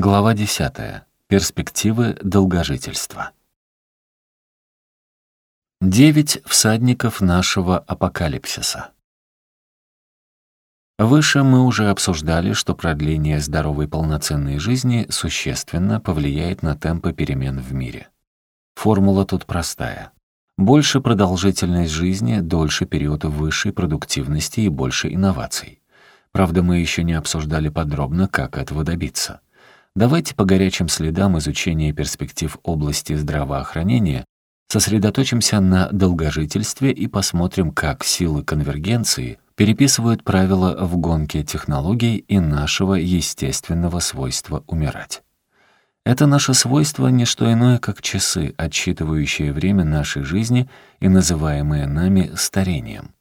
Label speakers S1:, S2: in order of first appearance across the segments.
S1: Глава 10. Перспективы долгожительства. Девять всадников нашего апокалипсиса. Выше мы уже обсуждали, что продление здоровой полноценной жизни существенно повлияет на темпы перемен в мире. Формула тут простая. Больше продолжительность жизни, дольше период высшей продуктивности и больше инноваций. Правда, мы еще не обсуждали подробно, как этого добиться. Давайте по горячим следам изучения перспектив области здравоохранения сосредоточимся на долгожительстве и посмотрим, как силы конвергенции переписывают правила в гонке технологий и нашего естественного свойства умирать. Это наше свойство — не что иное, как часы, отсчитывающие время нашей жизни и называемые нами старением.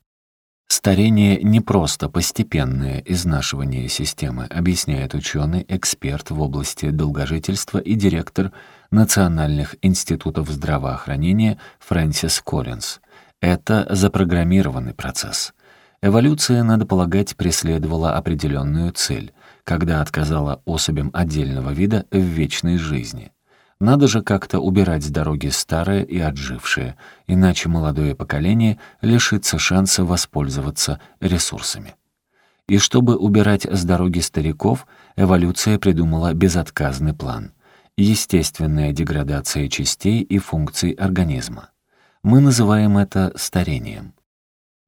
S1: Старение не просто постепенное изнашивание системы, объясняет ученый, эксперт в области долгожительства и директор Национальных институтов здравоохранения Фрэнсис Коллинз. Это запрограммированный процесс. Эволюция, надо полагать, преследовала определенную цель, когда отказала особям отдельного вида в вечной жизни. Надо же как-то убирать с дороги старое и отжившее, иначе молодое поколение лишится шанса воспользоваться ресурсами. И чтобы убирать с дороги стариков, эволюция придумала безотказный план — естественная деградация частей и функций организма. Мы называем это старением.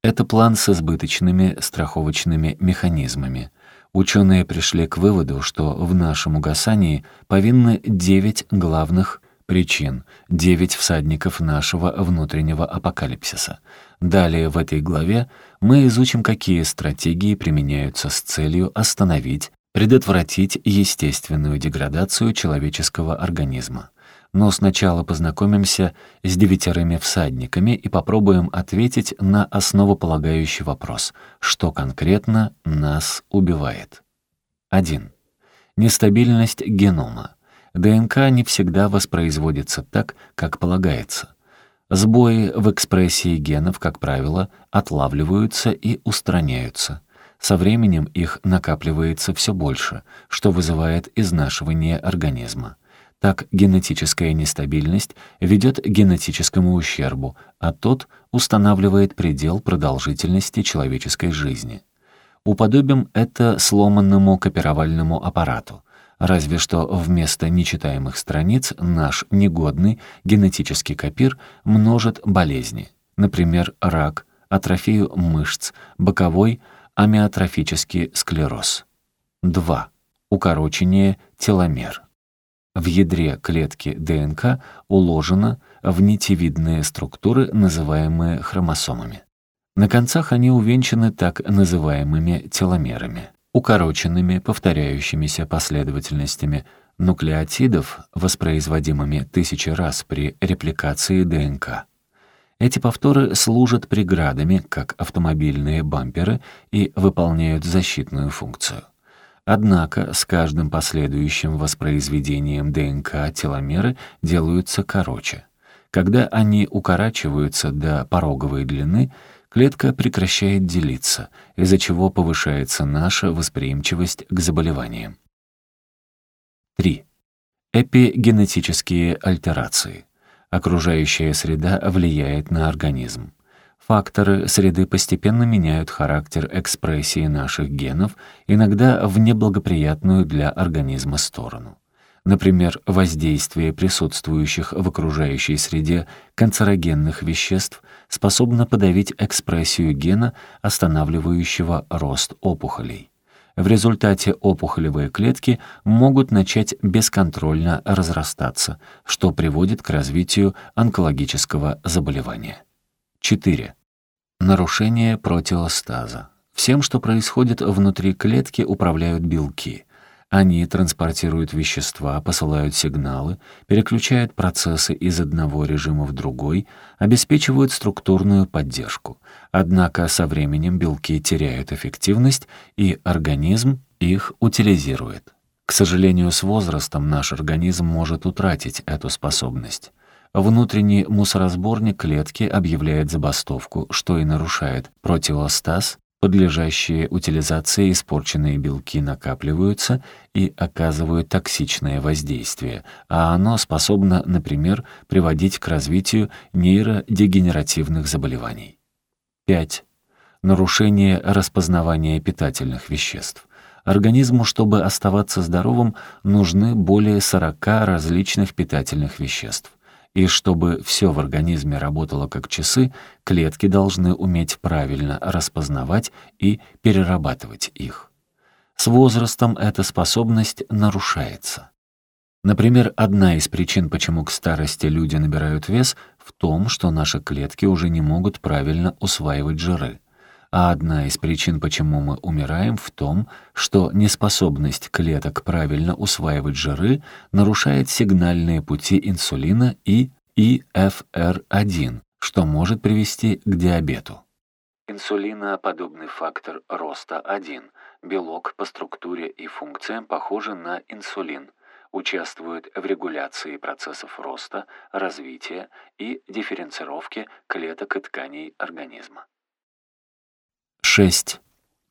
S1: Это план с избыточными страховочными механизмами — Ученые пришли к выводу, что в нашем угасании повинны девять главных причин, девять всадников нашего внутреннего апокалипсиса. Далее в этой главе мы изучим, какие стратегии применяются с целью остановить, предотвратить естественную деградацию человеческого организма но сначала познакомимся с девятерыми всадниками и попробуем ответить на основополагающий вопрос, что конкретно нас убивает. 1. Нестабильность генома. ДНК не всегда воспроизводится так, как полагается. Сбои в экспрессии генов, как правило, отлавливаются и устраняются. Со временем их накапливается все больше, что вызывает изнашивание организма. Так генетическая нестабильность ведет к генетическому ущербу, а тот устанавливает предел продолжительности человеческой жизни. Уподобим это сломанному копировальному аппарату, разве что вместо нечитаемых страниц наш негодный генетический копир множит болезни, например, рак, атрофию мышц, боковой амиотрофический склероз. 2. Укорочение теломер. В ядре клетки ДНК уложено в нитевидные структуры, называемые хромосомами. На концах они увенчаны так называемыми теломерами, укороченными повторяющимися последовательностями нуклеотидов, воспроизводимыми тысячи раз при репликации ДНК. Эти повторы служат преградами, как автомобильные бамперы, и выполняют защитную функцию. Однако с каждым последующим воспроизведением ДНК теломеры делаются короче. Когда они укорачиваются до пороговой длины, клетка прекращает делиться, из-за чего повышается наша восприимчивость к заболеваниям. 3. Эпигенетические альтерации. Окружающая среда влияет на организм. Факторы среды постепенно меняют характер экспрессии наших генов, иногда в неблагоприятную для организма сторону. Например, воздействие присутствующих в окружающей среде канцерогенных веществ способно подавить экспрессию гена, останавливающего рост опухолей. В результате опухолевые клетки могут начать бесконтрольно разрастаться, что приводит к развитию онкологического заболевания. 4. Нарушение протеостаза. Всем, что происходит внутри клетки, управляют белки. Они транспортируют вещества, посылают сигналы, переключают процессы из одного режима в другой, обеспечивают структурную поддержку. Однако со временем белки теряют эффективность, и организм их утилизирует. К сожалению, с возрастом наш организм может утратить эту способность. Внутренний мусоросборник клетки объявляет забастовку, что и нарушает протеостаз Подлежащие утилизации испорченные белки накапливаются и оказывают токсичное воздействие, а оно способно, например, приводить к развитию нейродегенеративных заболеваний. 5. Нарушение распознавания питательных веществ. Организму, чтобы оставаться здоровым, нужны более 40 различных питательных веществ. И чтобы все в организме работало как часы, клетки должны уметь правильно распознавать и перерабатывать их. С возрастом эта способность нарушается. Например, одна из причин, почему к старости люди набирают вес, в том, что наши клетки уже не могут правильно усваивать жиры. А одна из причин, почему мы умираем, в том, что неспособность клеток правильно усваивать жиры нарушает сигнальные пути инсулина и ИФР1, что может привести к диабету. Инсулиноподобный фактор роста 1, белок по структуре и функциям похожий на инсулин, участвует в регуляции процессов роста, развития и дифференцировки клеток и тканей организма. 6.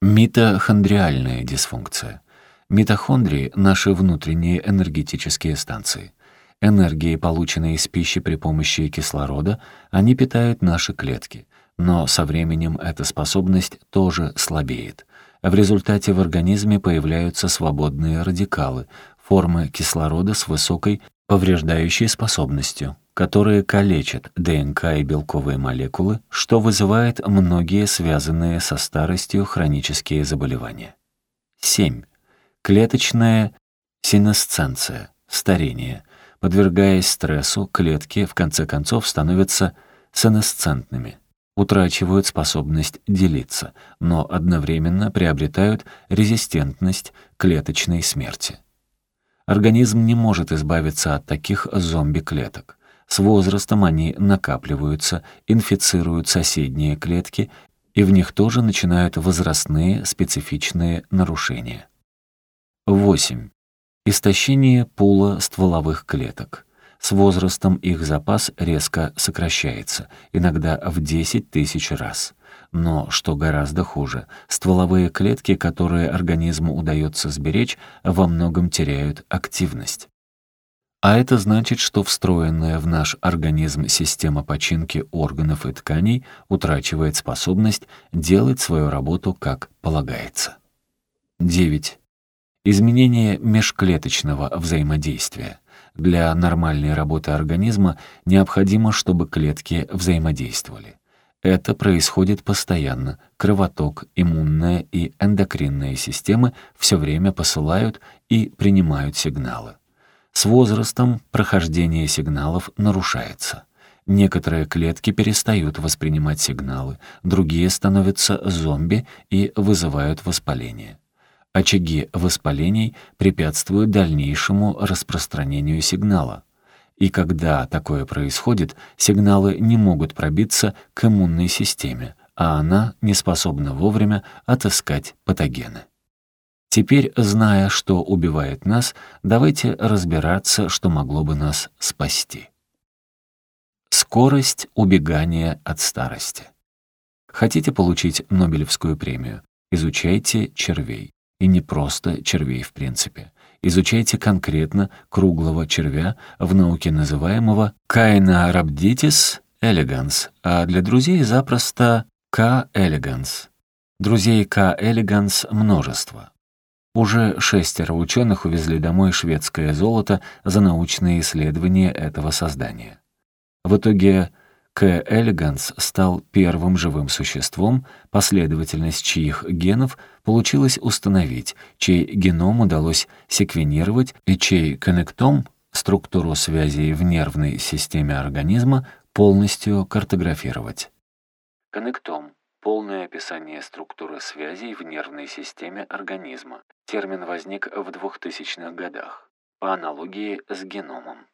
S1: Митохондриальная дисфункция. Митохондрии — наши внутренние энергетические станции. Энергии, полученные из пищи при помощи кислорода, они питают наши клетки. Но со временем эта способность тоже слабеет. В результате в организме появляются свободные радикалы, формы кислорода с высокой повреждающей способностью, которые калечат ДНК и белковые молекулы, что вызывает многие связанные со старостью хронические заболевания. 7. Клеточная синесценция, старение. Подвергаясь стрессу, клетки в конце концов становятся сенесцентными, утрачивают способность делиться, но одновременно приобретают резистентность клеточной смерти. Организм не может избавиться от таких зомби-клеток. С возрастом они накапливаются, инфицируют соседние клетки, и в них тоже начинают возрастные специфичные нарушения. 8. Истощение пула стволовых клеток. С возрастом их запас резко сокращается, иногда в 10 тысяч раз. Но, что гораздо хуже, стволовые клетки, которые организму удается сберечь, во многом теряют активность. А это значит, что встроенная в наш организм система починки органов и тканей утрачивает способность делать свою работу как полагается. 9. Изменение межклеточного взаимодействия. Для нормальной работы организма необходимо, чтобы клетки взаимодействовали. Это происходит постоянно. Кровоток, иммунная и эндокринная системы все время посылают и принимают сигналы. С возрастом прохождение сигналов нарушается. Некоторые клетки перестают воспринимать сигналы, другие становятся зомби и вызывают воспаление. Очаги воспалений препятствуют дальнейшему распространению сигнала. И когда такое происходит, сигналы не могут пробиться к иммунной системе, а она не способна вовремя отыскать патогены. Теперь, зная, что убивает нас, давайте разбираться, что могло бы нас спасти. Скорость убегания от старости. Хотите получить Нобелевскую премию? Изучайте червей. И не просто червей в принципе. Изучайте конкретно круглого червя, в науке называемого Caenorhabditis elegans, а для друзей запросто K. elegans. Друзей K. elegans множество. Уже шестеро ученых увезли домой шведское золото за научные исследования этого создания. В итоге К. элеганс стал первым живым существом, последовательность чьих генов получилось установить, чей геном удалось секвенировать и чей коннектом, структуру связей в нервной системе организма, полностью картографировать. Коннектом Полное описание структуры связей в нервной системе организма. Термин возник в 2000-х годах, по аналогии с геномом.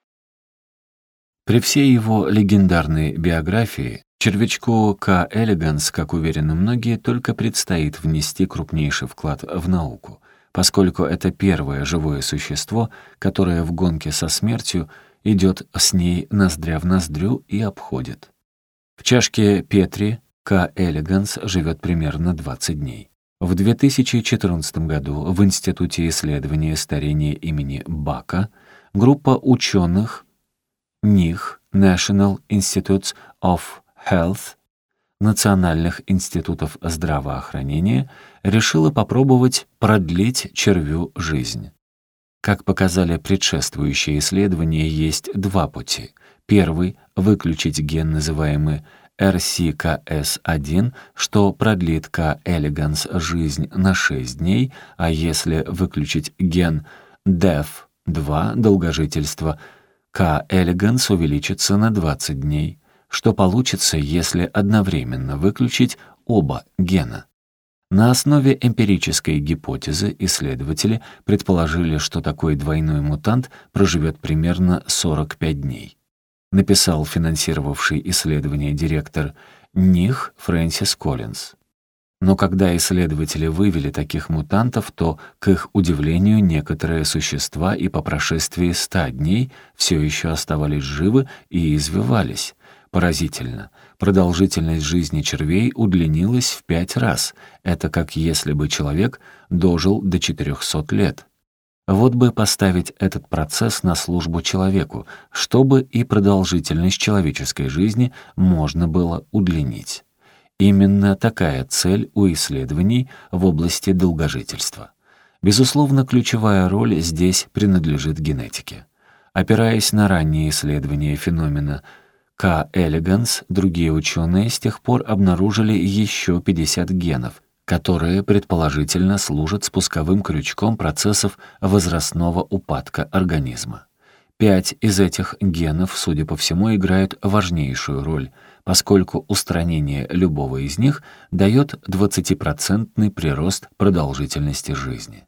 S1: При всей его легендарной биографии червячку К. элеганс, как уверены многие, только предстоит внести крупнейший вклад в науку, поскольку это первое живое существо, которое в гонке со смертью идет с ней ноздря в ноздрю и обходит. В чашке Петри К. элеганс живет примерно 20 дней. В 2014 году в Институте исследования старения имени Бака группа ученых НИХ National Institutes of Health Национальных институтов здравоохранения решила попробовать продлить червю жизнь. Как показали предшествующие исследования, есть два пути. Первый — выключить ген, называемый RCKS1, что продлит К. elegans жизнь на 6 дней, а если выключить ген DEF2 долгожительство, К. elegans увеличится на 20 дней. Что получится, если одновременно выключить оба гена? На основе эмпирической гипотезы исследователи предположили, что такой двойной мутант проживет примерно 45 дней написал финансировавший исследование директор НИХ Фрэнсис Коллинз. Но когда исследователи вывели таких мутантов, то, к их удивлению, некоторые существа и по прошествии ста дней все еще оставались живы и извивались. Поразительно. Продолжительность жизни червей удлинилась в пять раз. Это как если бы человек дожил до 400 лет. Вот бы поставить этот процесс на службу человеку, чтобы и продолжительность человеческой жизни можно было удлинить. Именно такая цель у исследований в области долгожительства. Безусловно, ключевая роль здесь принадлежит генетике. Опираясь на ранние исследования феномена К. elegans, другие ученые с тех пор обнаружили еще 50 генов, которые, предположительно, служат спусковым крючком процессов возрастного упадка организма. Пять из этих генов, судя по всему, играют важнейшую роль, поскольку устранение любого из них дает 20% прирост продолжительности жизни.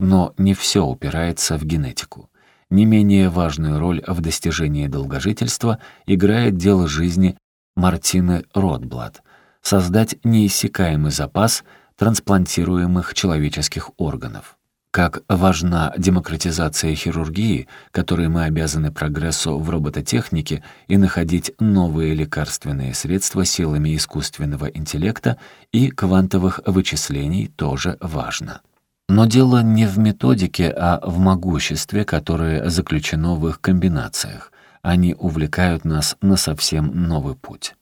S1: Но не все упирается в генетику. Не менее важную роль в достижении долгожительства играет дело жизни Мартины Ротблад, создать неиссякаемый запас трансплантируемых человеческих органов. Как важна демократизация хирургии, которой мы обязаны прогрессу в робототехнике и находить новые лекарственные средства силами искусственного интеллекта и квантовых вычислений тоже важно. Но дело не в методике, а в могуществе, которое заключено в их комбинациях. Они увлекают нас на совсем новый путь.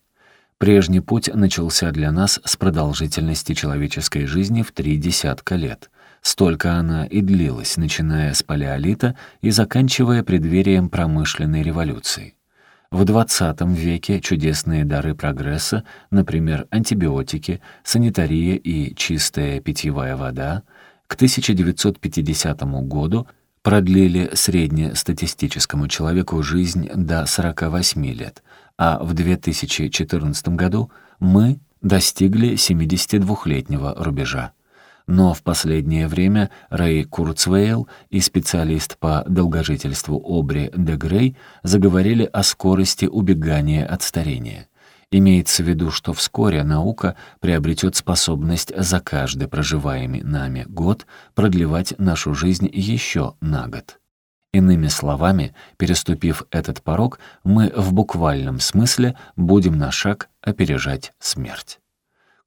S1: Прежний путь начался для нас с продолжительности человеческой жизни в три десятка лет. Столько она и длилась, начиная с палеолита и заканчивая преддверием промышленной революции. В XX веке чудесные дары прогресса, например, антибиотики, санитария и чистая питьевая вода, к 1950 году продлили среднестатистическому человеку жизнь до 48 лет, а в 2014 году мы достигли 72-летнего рубежа. Но в последнее время Рэй Курцвейл и специалист по долгожительству Обри де Грей заговорили о скорости убегания от старения. Имеется в виду, что вскоре наука приобретет способность за каждый проживаемый нами год продлевать нашу жизнь еще на год. Иными словами, переступив этот порог, мы в буквальном смысле будем на шаг опережать смерть.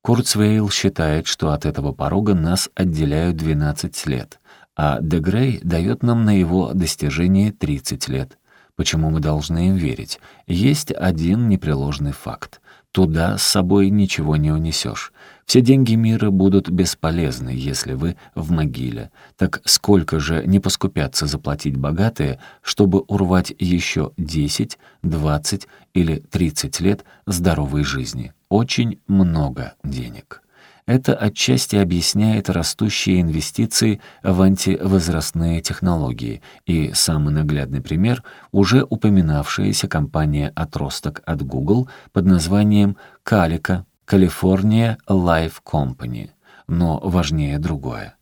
S1: Курцвейл считает, что от этого порога нас отделяют 12 лет, а Дегрей дает нам на его достижение 30 лет. Почему мы должны им верить? Есть один непреложный факт. Туда с собой ничего не унесешь. Все деньги мира будут бесполезны, если вы в могиле. Так сколько же не поскупятся заплатить богатые, чтобы урвать еще 10, 20 или 30 лет здоровой жизни? Очень много денег. Это отчасти объясняет растущие инвестиции в антивозрастные технологии и самый наглядный пример — уже упоминавшаяся компания «Отросток» от Google под названием «Калика» California Life Company. Но важнее другое.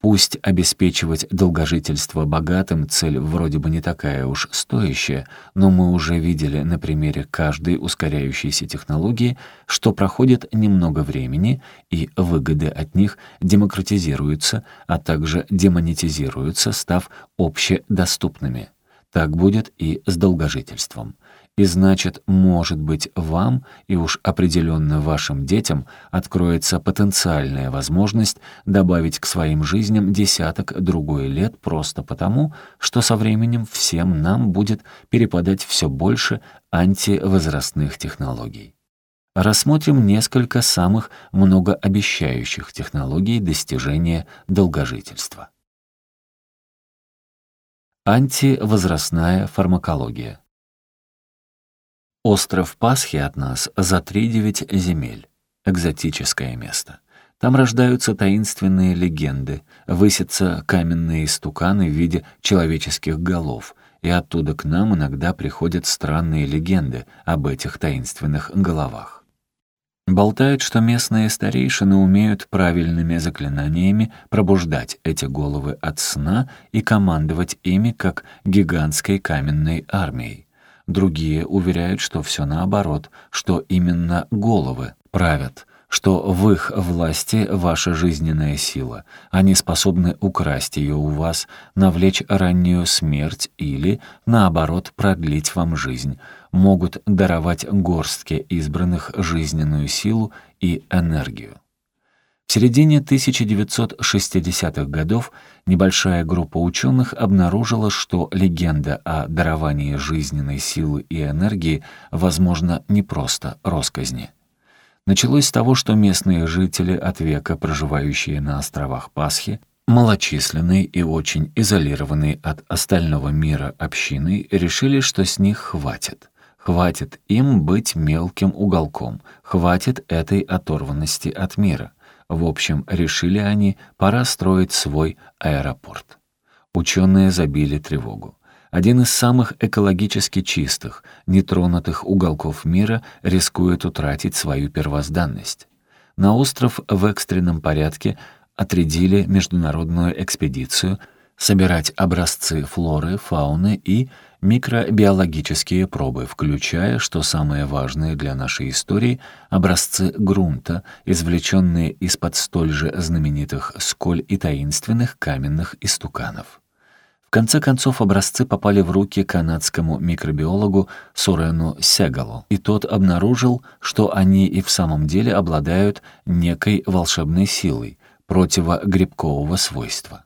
S1: Пусть обеспечивать долгожительство богатым цель вроде бы не такая уж стоящая, но мы уже видели на примере каждой ускоряющейся технологии, что проходит немного времени, и выгоды от них демократизируются, а также демонетизируются, став общедоступными. Так будет и с долгожительством. И значит, может быть, вам и уж определенно вашим детям откроется потенциальная возможность добавить к своим жизням десяток другой лет просто потому, что со временем всем нам будет перепадать все больше антивозрастных технологий. Рассмотрим несколько самых многообещающих технологий достижения долгожительства. Антивозрастная фармакология. Остров Пасхи от нас за три-девять земель. Экзотическое место. Там рождаются таинственные легенды, высятся каменные истуканы в виде человеческих голов, и оттуда к нам иногда приходят странные легенды об этих таинственных головах. Болтают, что местные старейшины умеют правильными заклинаниями пробуждать эти головы от сна и командовать ими как гигантской каменной армией. Другие уверяют, что все наоборот, что именно головы правят, что в их власти ваша жизненная сила. Они способны украсть ее у вас, навлечь раннюю смерть или, наоборот, продлить вам жизнь, могут даровать горстке избранных жизненную силу и энергию. В середине 1960-х годов небольшая группа ученых обнаружила, что легенда о даровании жизненной силы и энергии, возможно, не просто росказни. Началось с того, что местные жители от века, проживающие на островах Пасхи, малочисленные и очень изолированные от остального мира общины, решили, что с них хватит. Хватит им быть мелким уголком, хватит этой оторванности от мира. В общем, решили они, пора строить свой аэропорт. Ученые забили тревогу. Один из самых экологически чистых, нетронутых уголков мира рискует утратить свою первозданность. На остров в экстренном порядке отрядили международную экспедицию собирать образцы флоры, фауны и микробиологические пробы, включая, что самое важное для нашей истории, образцы грунта, извлеченные из-под столь же знаменитых сколь и таинственных каменных истуканов. В конце концов, образцы попали в руки канадскому микробиологу Сурену Сегалу, и тот обнаружил, что они и в самом деле обладают некой волшебной силой противогрибкового свойства.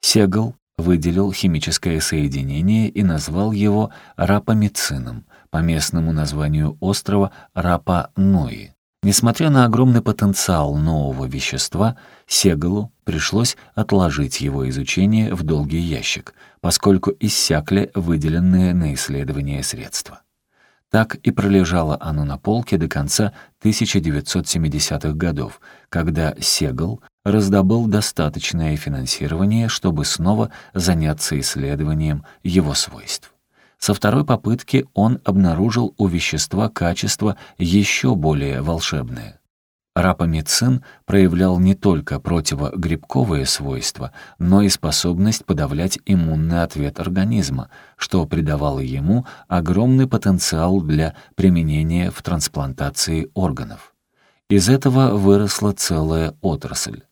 S1: Сегал выделил химическое соединение и назвал его рапамицином, по местному названию острова Рапа-Нуи. Несмотря на огромный потенциал нового вещества, Сегалу пришлось отложить его изучение в долгий ящик, поскольку иссякли выделенные на исследование средства. Так и пролежало оно на полке до конца 1970-х годов, когда Сегал раздобыл достаточное финансирование, чтобы снова заняться исследованием его свойств. Со второй попытки он обнаружил у вещества качество еще более волшебное. Рапамицин проявлял не только противогрибковые свойства, но и способность подавлять иммунный ответ организма, что придавало ему огромный потенциал для применения в трансплантации органов. Из этого выросла целая отрасль.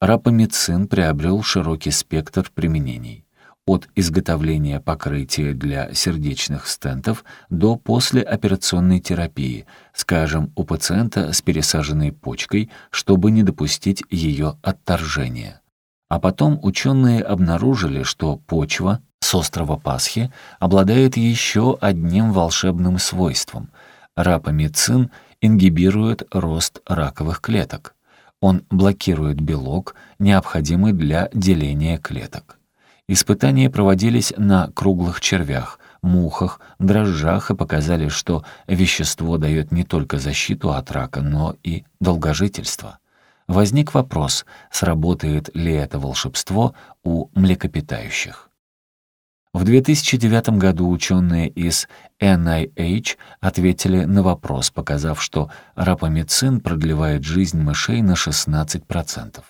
S1: Рапамицин приобрел широкий спектр применений от изготовления покрытия для сердечных стентов до послеоперационной терапии, скажем, у пациента с пересаженной почкой, чтобы не допустить ее отторжения. А потом ученые обнаружили, что почва с острова Пасхи обладает еще одним волшебным свойством. Рапамицин ингибирует рост раковых клеток. Он блокирует белок, необходимый для деления клеток. Испытания проводились на круглых червях, мухах, дрожжах и показали, что вещество дает не только защиту от рака, но и долгожительство. Возник вопрос, сработает ли это волшебство у млекопитающих. В 2009 году ученые из NIH ответили на вопрос, показав, что рапамицин продлевает жизнь мышей на 16%.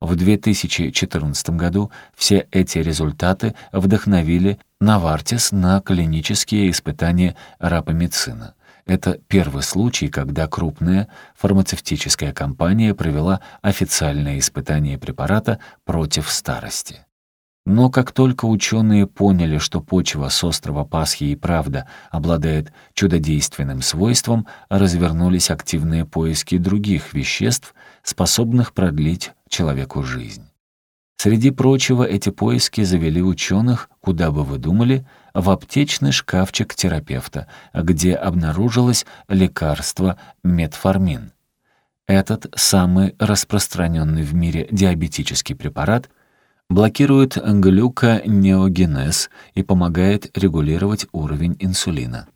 S1: В 2014 году все эти результаты вдохновили Навартис на клинические испытания рапамицина. Это первый случай, когда крупная фармацевтическая компания провела официальное испытание препарата против старости. Но как только ученые поняли, что почва с острова Пасхи и правда обладает чудодейственным свойством, развернулись активные поиски других веществ, способных продлить человеку жизнь. Среди прочего, эти поиски завели ученых, куда бы вы думали, в аптечный шкафчик терапевта, где обнаружилось лекарство метформин. Этот самый распространенный в мире диабетический препарат блокирует глюконеогенез и помогает регулировать уровень инсулина.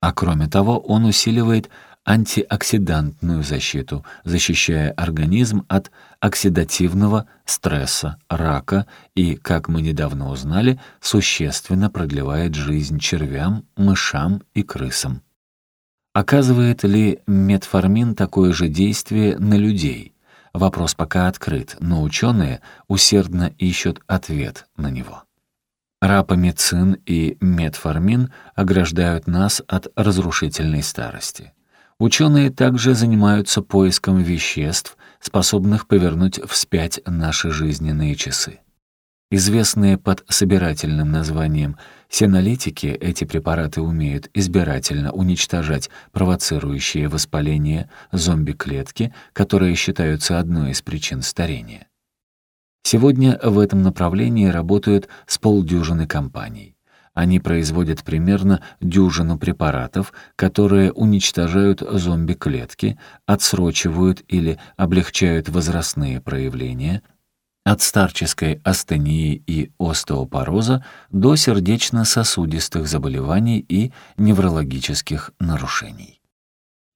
S1: А кроме того, он усиливает антиоксидантную защиту, защищая организм от оксидативного стресса, рака и, как мы недавно узнали, существенно продлевает жизнь червям, мышам и крысам. Оказывает ли метформин такое же действие на людей? Вопрос пока открыт, но ученые усердно ищут ответ на него. Рапамицин и метформин ограждают нас от разрушительной старости. Ученые также занимаются поиском веществ, способных повернуть вспять наши жизненные часы. Известные под собирательным названием сенолитики, эти препараты умеют избирательно уничтожать провоцирующие воспаление зомби-клетки, которые считаются одной из причин старения. Сегодня в этом направлении работают с полдюжины компаний. Они производят примерно дюжину препаратов, которые уничтожают зомби-клетки, отсрочивают или облегчают возрастные проявления, от старческой астении и остеопороза до сердечно-сосудистых заболеваний и неврологических нарушений.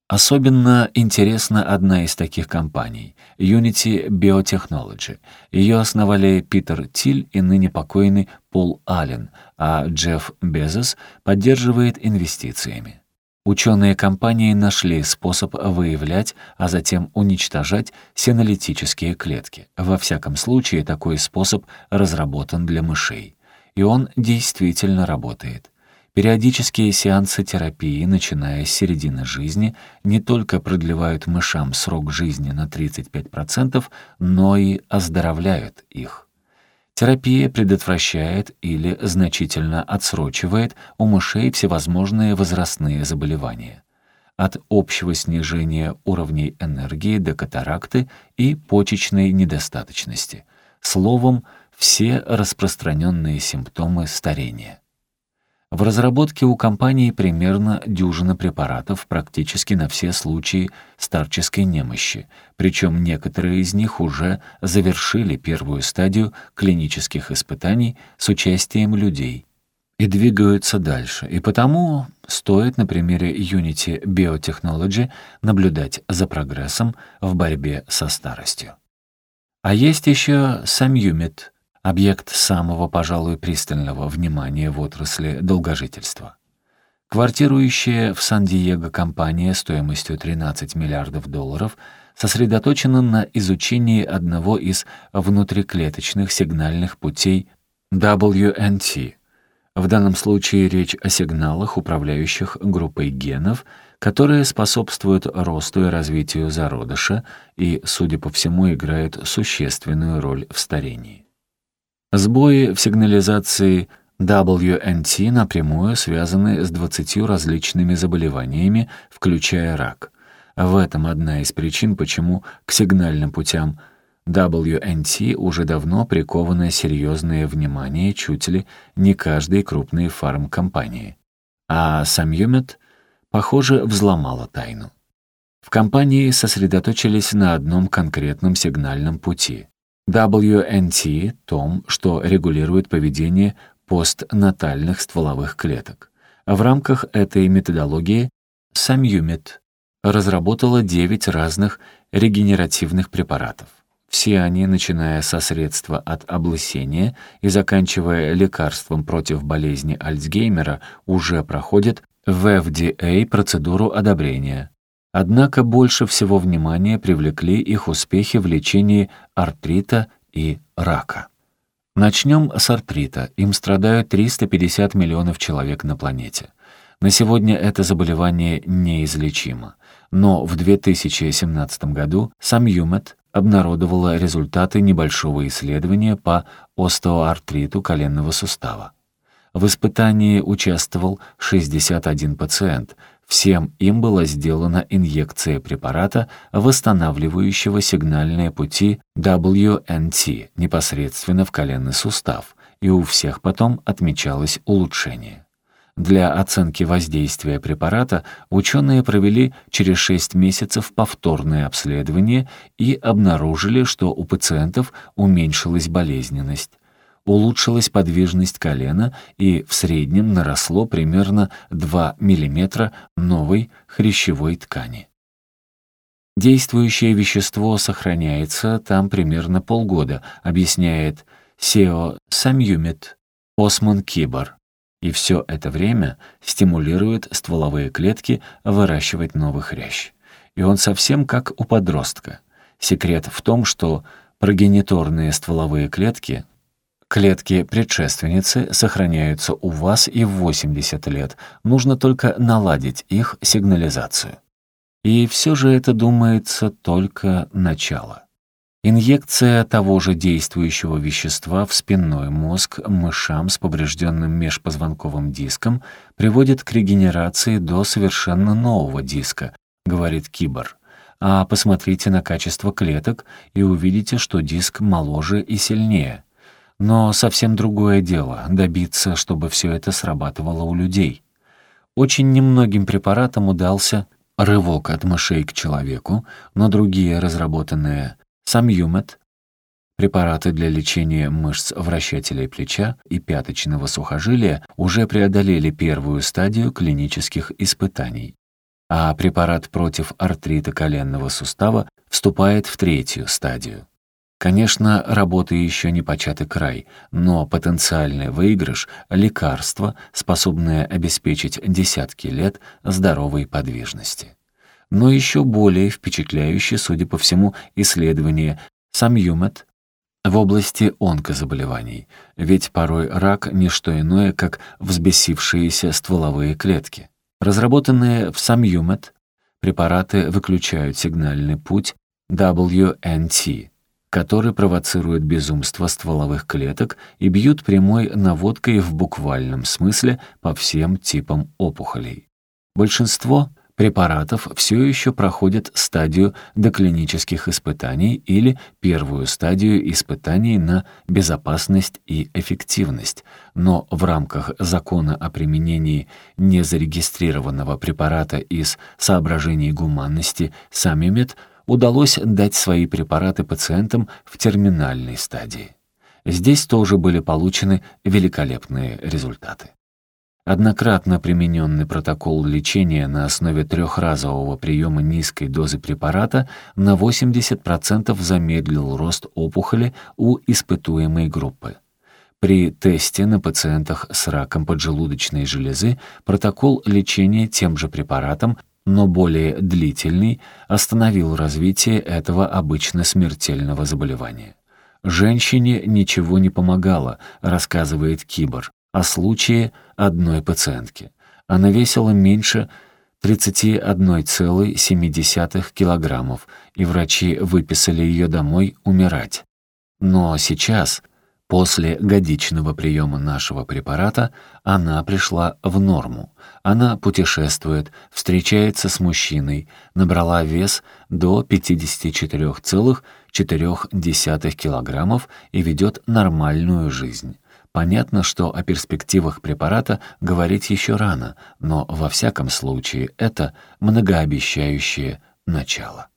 S1: Особенно интересна одна из таких компаний — Unity Biotechnology. Ее основали Питер Тиль и ныне покойный Пол Аллен, а Джефф Безос поддерживает инвестициями. Ученые компании нашли способ выявлять, а затем уничтожать синолитические клетки. Во всяком случае, такой способ разработан для мышей. И он действительно работает. Периодические сеансы терапии, начиная с середины жизни, не только продлевают мышам срок жизни на 35%, но и оздоровляют их. Терапия предотвращает или значительно отсрочивает у мышей всевозможные возрастные заболевания. От общего снижения уровней энергии до катаракты и почечной недостаточности. Словом, все распространенные симптомы старения. В разработке у компании примерно дюжина препаратов практически на все случаи старческой немощи, причем некоторые из них уже завершили первую стадию клинических испытаний с участием людей и двигаются дальше. И потому стоит на примере Unity Biotechnology наблюдать за прогрессом в борьбе со старостью. А есть еще Самюмит — объект самого, пожалуй, пристального внимания в отрасли долгожительства. Квартирующая в Сан-Диего компания стоимостью 13 миллиардов долларов сосредоточена на изучении одного из внутриклеточных сигнальных путей WNT. В данном случае речь о сигналах, управляющих группой генов, которые способствуют росту и развитию зародыша и, судя по всему, играют существенную роль в старении. Сбои в сигнализации WNT напрямую связаны с 20 различными заболеваниями, включая рак. В этом одна из причин, почему к сигнальным путям WNT уже давно приковано серьезное внимание чуть ли не каждой крупной фармкомпании. А Самюмет, похоже, взломала тайну. В компании сосредоточились на одном конкретном сигнальном пути WNT — том, что регулирует поведение постнатальных стволовых клеток. В рамках этой методологии Самюмит разработала 9 разных регенеративных препаратов. Все они, начиная со средства от облысения и заканчивая лекарством против болезни Альцгеймера, уже проходят в FDA процедуру одобрения. Однако больше всего внимания привлекли их успехи в лечении артрита и рака. Начнем с артрита. Им страдают 350 миллионов человек на планете. На сегодня это заболевание неизлечимо. Но в 2017 году сам Юмет обнародовала результаты небольшого исследования по остеоартриту коленного сустава. В испытании участвовал 61 пациент. Всем им была сделана инъекция препарата, восстанавливающего сигнальные пути WNT непосредственно в коленный сустав, и у всех потом отмечалось улучшение. Для оценки воздействия препарата ученые провели через 6 месяцев повторное обследование и обнаружили, что у пациентов уменьшилась болезненность, улучшилась подвижность колена и в среднем наросло примерно 2 мм новой хрящевой ткани. Действующее вещество сохраняется там примерно полгода, объясняет Сео Самюмит Осман Кибор и все это время стимулирует стволовые клетки выращивать новый хрящ. И он совсем как у подростка. Секрет в том, что прогениторные стволовые клетки, клетки предшественницы, сохраняются у вас и в 80 лет, нужно только наладить их сигнализацию. И все же это, думается, только начало. Инъекция того же действующего вещества в спинной мозг мышам с поврежденным межпозвонковым диском приводит к регенерации до совершенно нового диска, говорит Кибор. А посмотрите на качество клеток и увидите, что диск моложе и сильнее. Но совсем другое дело — добиться, чтобы все это срабатывало у людей. Очень немногим препаратам удался рывок от мышей к человеку, но другие разработанные Самюмет, препараты для лечения мышц вращателей плеча и пяточного сухожилия уже преодолели первую стадию клинических испытаний, а препарат против артрита коленного сустава вступает в третью стадию. Конечно, работы еще не початый край, но потенциальный выигрыш — лекарство, способное обеспечить десятки лет здоровой подвижности. Но еще более впечатляющее, судя по всему, исследование Самюмет в области онкозаболеваний, ведь порой рак — не что иное, как взбесившиеся стволовые клетки. Разработанные в Самюмет препараты выключают сигнальный путь WNT, который провоцирует безумство стволовых клеток и бьют прямой наводкой в буквальном смысле по всем типам опухолей. Большинство препаратов все еще проходят стадию доклинических испытаний или первую стадию испытаний на безопасность и эффективность, но в рамках закона о применении незарегистрированного препарата из соображений гуманности Самимед удалось дать свои препараты пациентам в терминальной стадии. Здесь тоже были получены великолепные результаты. Однократно примененный протокол лечения на основе трехразового приема низкой дозы препарата на 80% замедлил рост опухоли у испытуемой группы. При тесте на пациентах с раком поджелудочной железы протокол лечения тем же препаратом, но более длительный, остановил развитие этого обычно смертельного заболевания. Женщине ничего не помогало, рассказывает Кибор о случае одной пациентки. Она весила меньше 31,7 килограммов, и врачи выписали ее домой умирать. Но сейчас, после годичного приема нашего препарата, она пришла в норму. Она путешествует, встречается с мужчиной, набрала вес до 54,4 килограммов и ведет нормальную жизнь. Понятно, что о перспективах препарата говорить еще рано, но во всяком случае это многообещающее начало.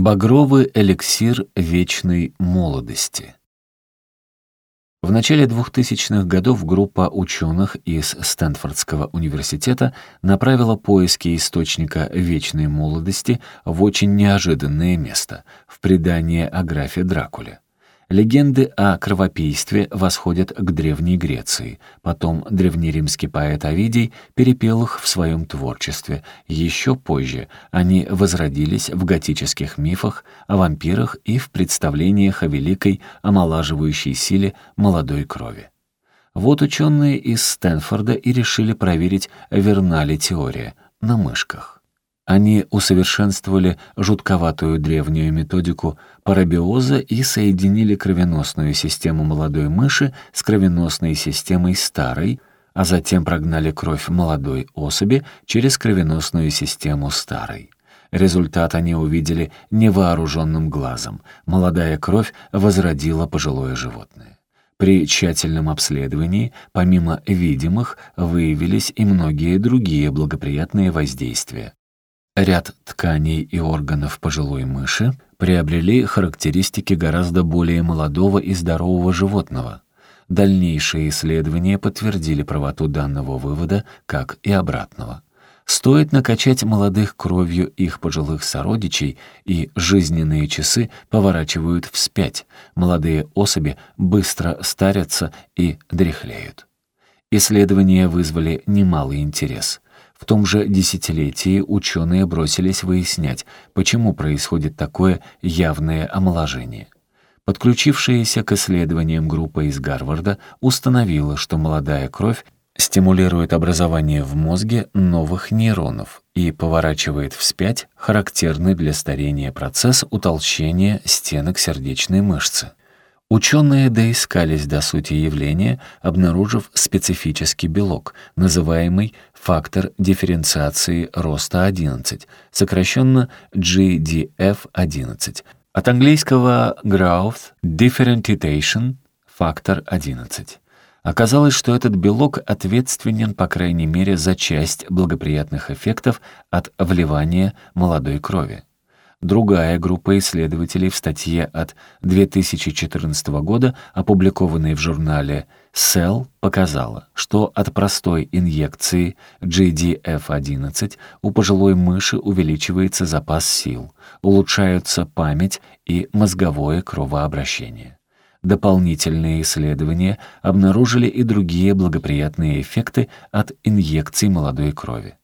S1: Багровый эликсир вечной молодости. В начале 2000-х годов группа ученых из Стэнфордского университета направила поиски источника вечной молодости в очень неожиданное место — в предание о графе Дракуле. Легенды о кровопийстве восходят к Древней Греции. Потом древнеримский поэт Овидий перепел их в своем творчестве. Еще позже они возродились в готических мифах о вампирах и в представлениях о великой омолаживающей силе молодой крови. Вот ученые из Стэнфорда и решили проверить, верна ли теория на мышках. Они усовершенствовали жутковатую древнюю методику парабиоза и соединили кровеносную систему молодой мыши с кровеносной системой старой, а затем прогнали кровь молодой особи через кровеносную систему старой. Результат они увидели невооруженным глазом. Молодая кровь возродила пожилое животное. При тщательном обследовании, помимо видимых, выявились и многие другие благоприятные воздействия. Ряд тканей и органов пожилой мыши приобрели характеристики гораздо более молодого и здорового животного. Дальнейшие исследования подтвердили правоту данного вывода, как и обратного. Стоит накачать молодых кровью их пожилых сородичей, и жизненные часы поворачивают вспять. Молодые особи быстро старятся и дряхлеют. Исследования вызвали немалый интерес. В том же десятилетии ученые бросились выяснять, почему происходит такое явное омоложение. Подключившаяся к исследованиям группа из Гарварда установила, что молодая кровь стимулирует образование в мозге новых нейронов и поворачивает вспять характерный для старения процесс утолщения стенок сердечной мышцы. Ученые доискались до сути явления, обнаружив специфический белок, называемый фактор дифференциации роста 11, сокращенно GDF11, от английского growth differentiation, фактор 11. Оказалось, что этот белок ответственен, по крайней мере, за часть благоприятных эффектов от вливания молодой крови. Другая группа исследователей в статье от 2014 года, опубликованной в журнале Cell, показала, что от простой инъекции GDF-11 у пожилой мыши увеличивается запас сил, улучшаются память и мозговое кровообращение. Дополнительные исследования обнаружили и другие благоприятные эффекты от инъекций молодой крови.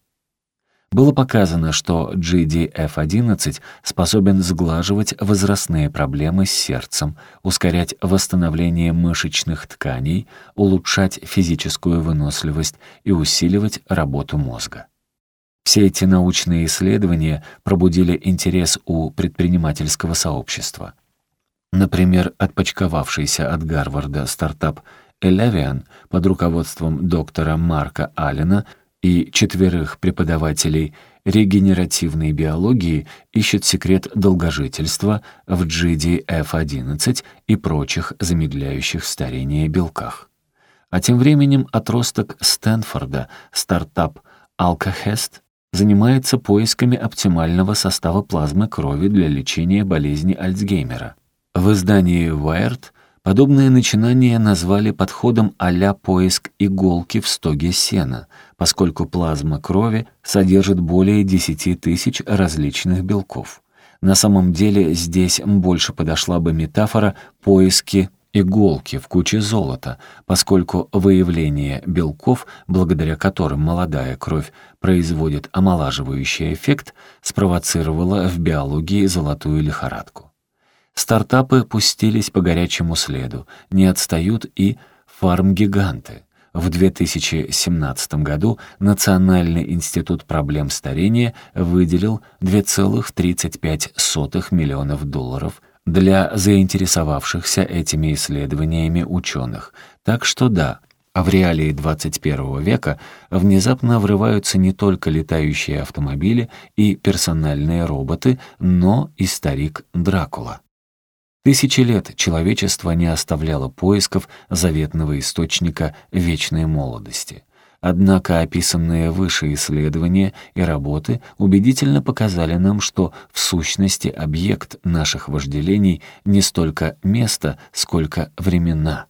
S1: Было показано, что GDF-11 способен сглаживать возрастные проблемы с сердцем, ускорять восстановление мышечных тканей, улучшать физическую выносливость и усиливать работу мозга. Все эти научные исследования пробудили интерес у предпринимательского сообщества — Например, отпочковавшийся от Гарварда стартап Elevian под руководством доктора Марка Аллена и четверых преподавателей регенеративной биологии ищет секрет долгожительства в GDF11 и прочих замедляющих старение белках. А тем временем отросток Стэнфорда, стартап Alcahest, занимается поисками оптимального состава плазмы крови для лечения болезни Альцгеймера. В издании Wired подобное начинание назвали подходом а поиск иголки в стоге сена, поскольку плазма крови содержит более 10 тысяч различных белков. На самом деле здесь больше подошла бы метафора поиски иголки в куче золота, поскольку выявление белков, благодаря которым молодая кровь производит омолаживающий эффект, спровоцировало в биологии золотую лихорадку. Стартапы пустились по горячему следу, не отстают и фармгиганты. В 2017 году Национальный институт проблем старения выделил 2,35 миллионов долларов для заинтересовавшихся этими исследованиями ученых. Так что да, а в реалии 21 века внезапно врываются не только летающие автомобили и персональные роботы, но и старик Дракула. Тысячи лет человечество не оставляло поисков заветного источника вечной молодости. Однако описанные выше исследования и работы убедительно показали нам, что в сущности объект наших вожделений не столько место, сколько времена.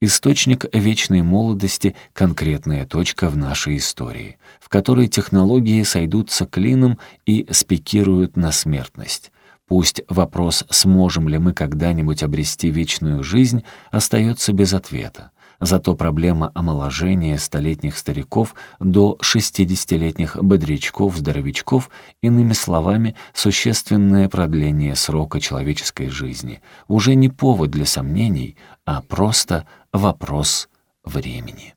S1: Источник вечной молодости — конкретная точка в нашей истории, в которой технологии сойдутся клином и спикируют на смертность. Пусть вопрос, сможем ли мы когда-нибудь обрести вечную жизнь, остается без ответа. Зато проблема омоложения столетних стариков до 60-летних бодрячков-здоровячков, иными словами, существенное продление срока человеческой жизни, уже не повод для сомнений, а просто вопрос времени.